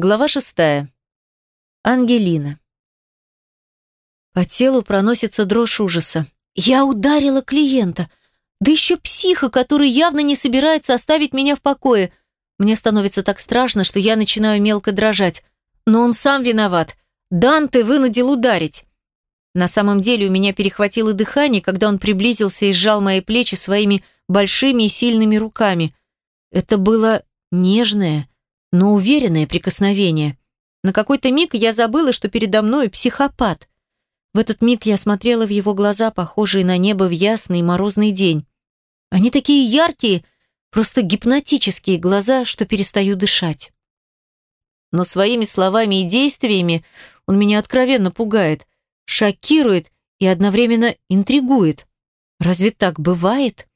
Глава шестая. Ангелина. По телу проносится дрожь ужаса. Я ударила клиента. Да еще психа, который явно не собирается оставить меня в покое. Мне становится так страшно, что я начинаю мелко дрожать. Но он сам виноват. Данте вынудил ударить. На самом деле у меня перехватило дыхание, когда он приблизился и сжал мои плечи своими большими и сильными руками. Это было нежное, но уверенное прикосновение. На какой-то миг я забыла, что передо мной психопат. В этот миг я смотрела в его глаза, похожие на небо в ясный морозный день. Они такие яркие, просто гипнотические глаза, что перестаю дышать. Но своими словами и действиями он меня откровенно пугает, шокирует и одновременно интригует. Разве так бывает?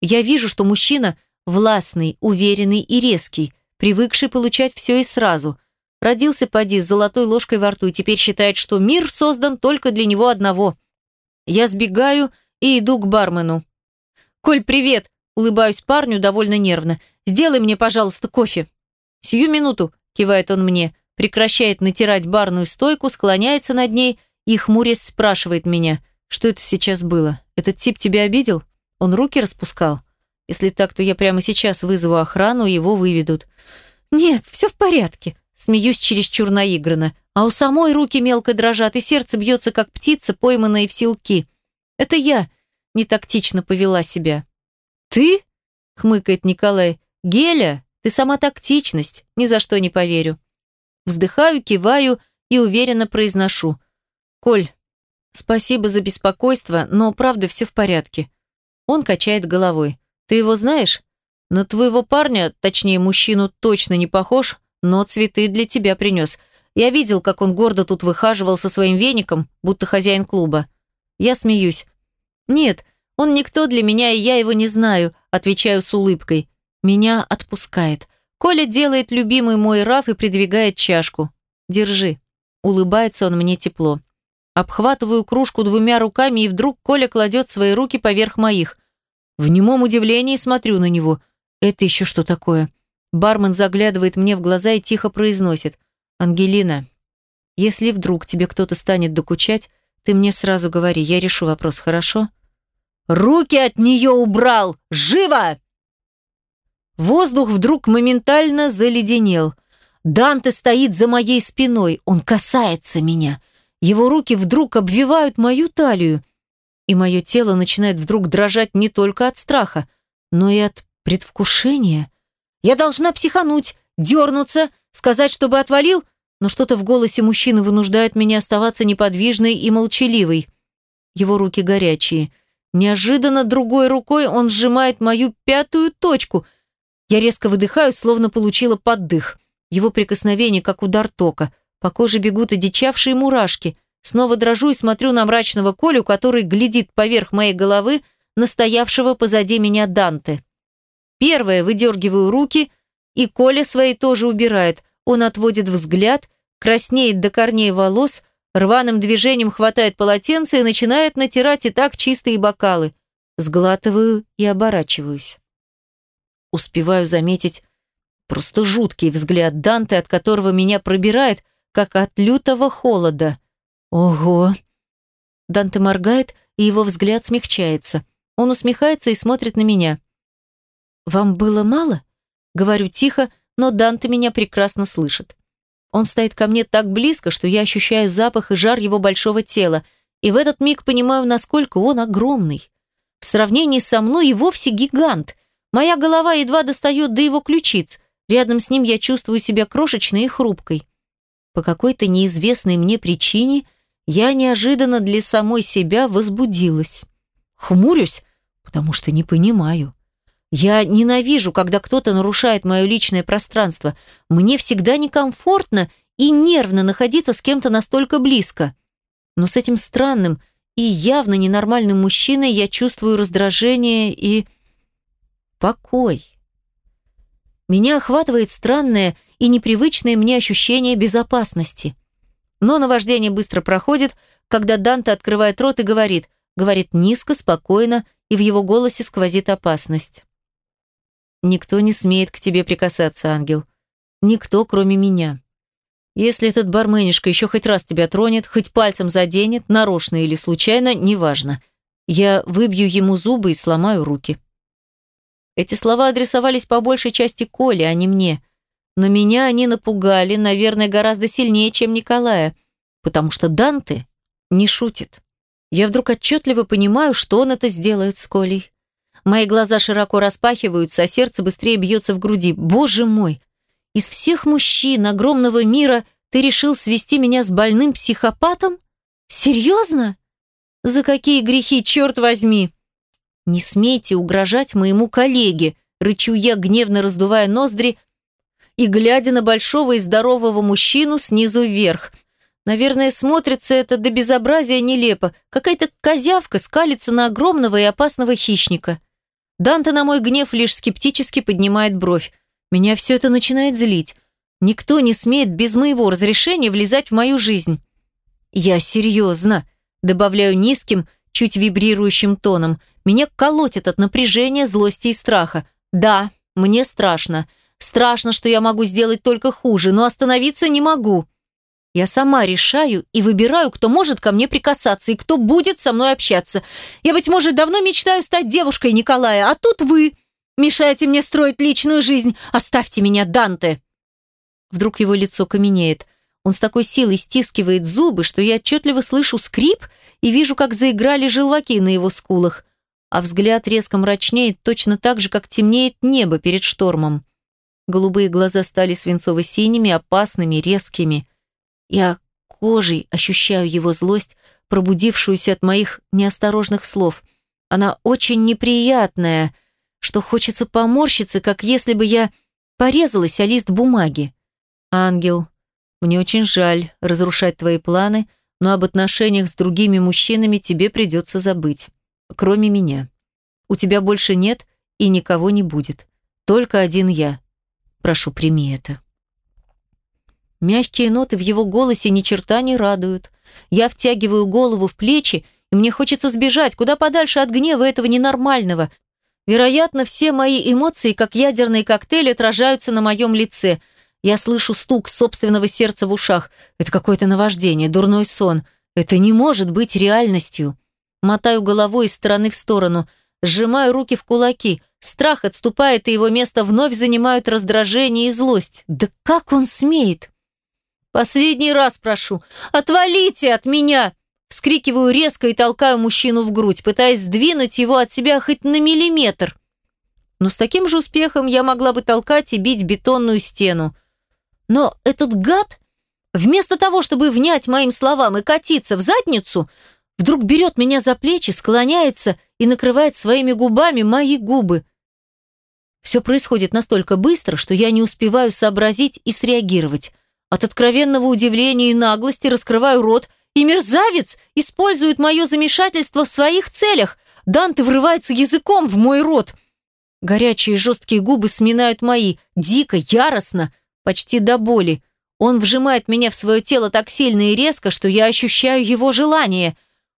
Я вижу, что мужчина властный, уверенный и резкий, привыкший получать все и сразу. Родился поди с золотой ложкой во рту и теперь считает, что мир создан только для него одного. Я сбегаю и иду к бармену. «Коль, привет!» – улыбаюсь парню довольно нервно. «Сделай мне, пожалуйста, кофе». «Сию минуту», – кивает он мне, прекращает натирать барную стойку, склоняется над ней и, хмурясь, спрашивает меня, что это сейчас было. «Этот тип тебя обидел? Он руки распускал?» Если так, то я прямо сейчас вызову охрану, его выведут. Нет, все в порядке. Смеюсь чересчур наигранно. А у самой руки мелко дрожат, и сердце бьется, как птица, пойманная в силки. Это я не тактично повела себя. «Ты?» — хмыкает Николай. «Геля, ты сама тактичность, ни за что не поверю». Вздыхаю, киваю и уверенно произношу. «Коль, спасибо за беспокойство, но правда все в порядке». Он качает головой. Ты его знаешь? На твоего парня, точнее мужчину, точно не похож, но цветы для тебя принес. Я видел, как он гордо тут выхаживал со своим веником, будто хозяин клуба. Я смеюсь. Нет, он никто для меня, и я его не знаю, отвечаю с улыбкой. Меня отпускает. Коля делает любимый мой раф и придвигает чашку. Держи. Улыбается он мне тепло. Обхватываю кружку двумя руками, и вдруг Коля кладет свои руки поверх моих. В немом удивлении смотрю на него. Это еще что такое? Бармен заглядывает мне в глаза и тихо произносит. «Ангелина, если вдруг тебе кто-то станет докучать, ты мне сразу говори, я решу вопрос, хорошо?» «Руки от нее убрал! Живо!» Воздух вдруг моментально заледенел. Данте стоит за моей спиной, он касается меня. Его руки вдруг обвивают мою талию и мое тело начинает вдруг дрожать не только от страха, но и от предвкушения. Я должна психануть, дернуться, сказать, чтобы отвалил, но что-то в голосе мужчины вынуждает меня оставаться неподвижной и молчаливой. Его руки горячие. Неожиданно другой рукой он сжимает мою пятую точку. Я резко выдыхаю, словно получила поддых. Его прикосновение, как удар тока. По коже бегут одичавшие мурашки – Снова дрожу и смотрю на мрачного Колю, который глядит поверх моей головы настоявшего позади меня Данте. Первое, выдергиваю руки, и Коля свои тоже убирает. Он отводит взгляд, краснеет до корней волос, рваным движением хватает полотенце и начинает натирать и так чистые бокалы. Сглатываю и оборачиваюсь. Успеваю заметить просто жуткий взгляд Данте, от которого меня пробирает, как от лютого холода. Ого! Данте моргает, и его взгляд смягчается. Он усмехается и смотрит на меня. «Вам было мало?» Говорю тихо, но Данте меня прекрасно слышит. Он стоит ко мне так близко, что я ощущаю запах и жар его большого тела, и в этот миг понимаю, насколько он огромный. В сравнении со мной и вовсе гигант. Моя голова едва достает до его ключиц. Рядом с ним я чувствую себя крошечной и хрупкой. По какой-то неизвестной мне причине – я неожиданно для самой себя возбудилась. Хмурюсь, потому что не понимаю. Я ненавижу, когда кто-то нарушает мое личное пространство. Мне всегда некомфортно и нервно находиться с кем-то настолько близко. Но с этим странным и явно ненормальным мужчиной я чувствую раздражение и покой. Меня охватывает странное и непривычное мне ощущение безопасности – но наваждение быстро проходит, когда Данте открывает рот и говорит, говорит низко, спокойно, и в его голосе сквозит опасность. «Никто не смеет к тебе прикасаться, ангел. Никто, кроме меня. Если этот барменишка еще хоть раз тебя тронет, хоть пальцем заденет, нарочно или случайно, неважно. Я выбью ему зубы и сломаю руки. Эти слова адресовались по большей части Коле, а не мне. Но меня они напугали, наверное, гораздо сильнее, чем Николая, потому что Данте не шутит. Я вдруг отчетливо понимаю, что он это сделает с Колей. Мои глаза широко распахиваются, а сердце быстрее бьется в груди. Боже мой! Из всех мужчин огромного мира ты решил свести меня с больным психопатом? Серьезно? За какие грехи, черт возьми? Не смейте угрожать моему коллеге, рычу я, гневно раздувая ноздри и глядя на большого и здорового мужчину снизу вверх. Наверное, смотрится это до безобразия нелепо. Какая-то козявка скалится на огромного и опасного хищника. Данте на мой гнев лишь скептически поднимает бровь. Меня все это начинает злить. Никто не смеет без моего разрешения влезать в мою жизнь. Я серьезно, добавляю низким, чуть вибрирующим тоном. Меня колотит от напряжения, злости и страха. Да, мне страшно. Страшно, что я могу сделать только хуже, но остановиться не могу. Я сама решаю и выбираю, кто может ко мне прикасаться и кто будет со мной общаться. Я, быть может, давно мечтаю стать девушкой Николая, а тут вы мешаете мне строить личную жизнь. Оставьте меня, Данте!» Вдруг его лицо каменеет. Он с такой силой стискивает зубы, что я отчетливо слышу скрип и вижу, как заиграли желваки на его скулах. А взгляд резко мрачнеет точно так же, как темнеет небо перед штормом. Голубые глаза стали свинцово-синими, опасными, резкими. Я кожей ощущаю его злость, пробудившуюся от моих неосторожных слов. Она очень неприятная, что хочется поморщиться, как если бы я порезалась о лист бумаги. «Ангел, мне очень жаль разрушать твои планы, но об отношениях с другими мужчинами тебе придется забыть. Кроме меня. У тебя больше нет и никого не будет. Только один я. Прошу, прими это». Мягкие ноты в его голосе ни черта не радуют. Я втягиваю голову в плечи, и мне хочется сбежать куда подальше от гнева этого ненормального. Вероятно, все мои эмоции, как ядерный коктейль, отражаются на моем лице. Я слышу стук собственного сердца в ушах. Это какое-то наваждение, дурной сон. Это не может быть реальностью. Мотаю головой из стороны в сторону, сжимаю руки в кулаки. Страх отступает, и его место вновь занимают раздражение и злость. Да как он смеет? Последний раз прошу, отвалите от меня!» Вскрикиваю резко и толкаю мужчину в грудь, пытаясь сдвинуть его от себя хоть на миллиметр. Но с таким же успехом я могла бы толкать и бить бетонную стену. Но этот гад, вместо того, чтобы внять моим словам и катиться в задницу, вдруг берет меня за плечи, склоняется и накрывает своими губами мои губы. Все происходит настолько быстро, что я не успеваю сообразить и среагировать. От откровенного удивления и наглости раскрываю рот, и мерзавец использует мое замешательство в своих целях. Данте врывается языком в мой рот. Горячие жесткие губы сминают мои, дико, яростно, почти до боли. Он вжимает меня в свое тело так сильно и резко, что я ощущаю его желание.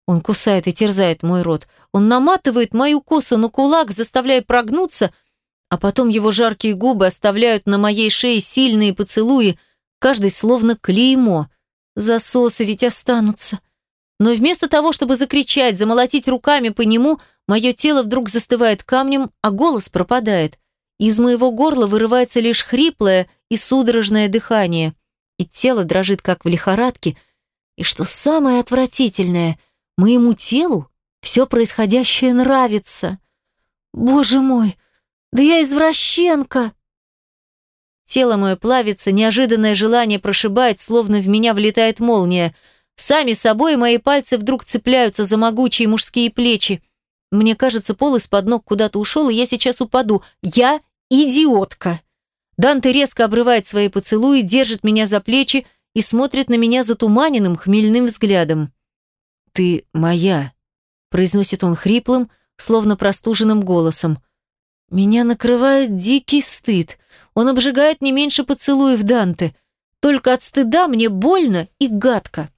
Он кусает и терзает мой рот. Он наматывает мою косу на кулак, заставляя прогнуться, а потом его жаркие губы оставляют на моей шее сильные поцелуи, каждый словно клеймо. Засосы ведь останутся. Но вместо того, чтобы закричать, замолотить руками по нему, мое тело вдруг застывает камнем, а голос пропадает. Из моего горла вырывается лишь хриплое и судорожное дыхание. И тело дрожит, как в лихорадке. И что самое отвратительное, моему телу все происходящее нравится. Боже мой, да я извращенка! Тело мое плавится, неожиданное желание прошибает, словно в меня влетает молния. Сами собой мои пальцы вдруг цепляются за могучие мужские плечи. Мне кажется, пол из-под ног куда-то ушел, и я сейчас упаду. Я идиотка. Данте резко обрывает свои поцелуи, держит меня за плечи и смотрит на меня затуманенным, хмельным взглядом. «Ты моя», — произносит он хриплым, словно простуженным голосом. Меня накрывает дикий стыд. Он обжигает не меньше поцелуев Данте. Только от стыда мне больно и гадко.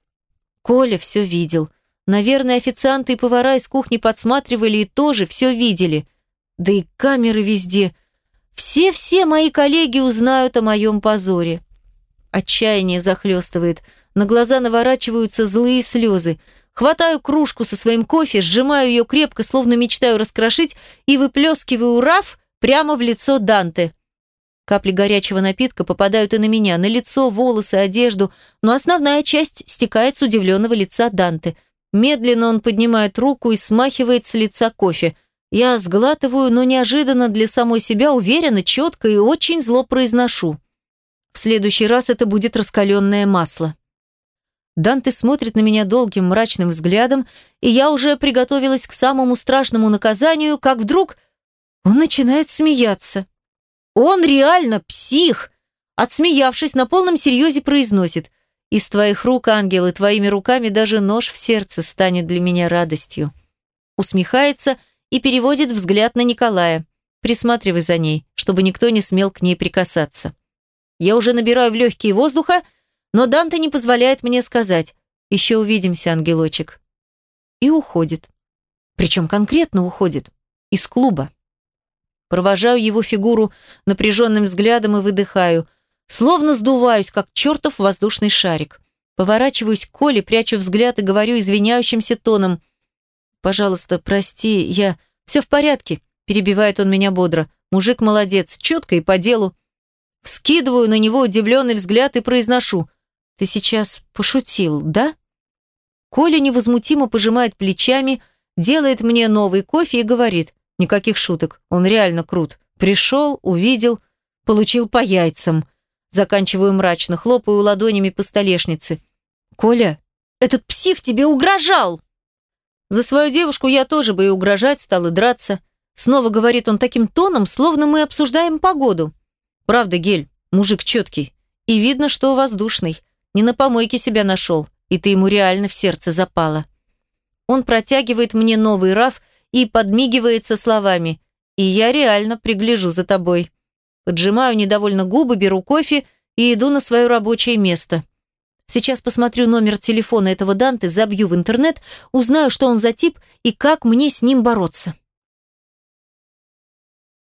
Коля все видел. Наверное, официанты и повара из кухни подсматривали и тоже все видели. Да и камеры везде. Все-все мои коллеги узнают о моем позоре. Отчаяние захлестывает. На глаза наворачиваются злые слезы. Хватаю кружку со своим кофе, сжимаю ее крепко, словно мечтаю раскрошить, и выплескиваю раф прямо в лицо Данте. Капли горячего напитка попадают и на меня, на лицо, волосы, одежду, но основная часть стекает с удивленного лица Данте. Медленно он поднимает руку и смахивает с лица кофе. Я сглатываю, но неожиданно для самой себя уверенно, четко и очень зло произношу. В следующий раз это будет раскаленное масло. Данте смотрит на меня долгим мрачным взглядом, и я уже приготовилась к самому страшному наказанию, как вдруг он начинает смеяться. Он реально псих! Отсмеявшись, на полном серьезе произносит «Из твоих рук, ангел, и твоими руками даже нож в сердце станет для меня радостью». Усмехается и переводит взгляд на Николая. Присматривай за ней, чтобы никто не смел к ней прикасаться. Я уже набираю в легкие воздуха, но Данте не позволяет мне сказать «Еще увидимся, ангелочек». И уходит. Причем конкретно уходит. Из клуба. Провожаю его фигуру напряженным взглядом и выдыхаю. Словно сдуваюсь, как чертов воздушный шарик. Поворачиваюсь к Коле, прячу взгляд и говорю извиняющимся тоном. «Пожалуйста, прости, я...» «Все в порядке», – перебивает он меня бодро. «Мужик молодец, четко и по делу». Вскидываю на него удивленный взгляд и произношу. «Ты сейчас пошутил, да?» Коля невозмутимо пожимает плечами, делает мне новый кофе и говорит. Никаких шуток. Он реально крут. Пришел, увидел, получил по яйцам. Заканчиваю мрачно, хлопаю ладонями по столешнице. «Коля, этот псих тебе угрожал!» За свою девушку я тоже бы и угрожать стал, и драться. Снова говорит он таким тоном, словно мы обсуждаем погоду. Правда, Гель, мужик четкий. И видно, что воздушный. Не на помойке себя нашел, и ты ему реально в сердце запала. Он протягивает мне новый раф и подмигивается словами «И я реально пригляжу за тобой». Поджимаю недовольно губы, беру кофе и иду на свое рабочее место. Сейчас посмотрю номер телефона этого Данте, забью в интернет, узнаю, что он за тип и как мне с ним бороться.